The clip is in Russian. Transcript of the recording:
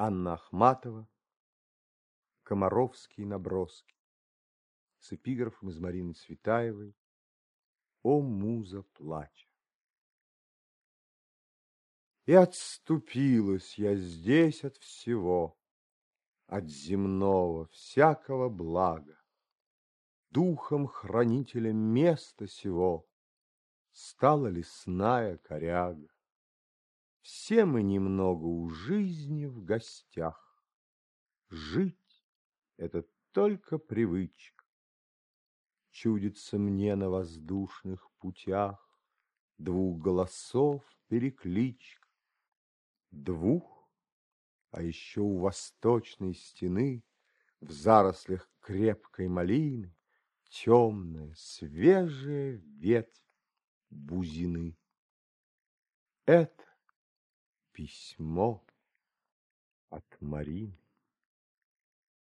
Анна Ахматова, Комаровские наброски с эпиграфом из Марины Цветаевой «О, муза, плача». И отступилась я здесь от всего, От земного всякого блага. Духом хранителем места сего Стала лесная коряга. Все мы немного у жизни в гостях. Жить — это только привычка. Чудится мне на воздушных путях Двух голосов перекличка двух, а еще у восточной стены в зарослях крепкой малины темная, свежая ветвь бузины. Это письмо от Марины.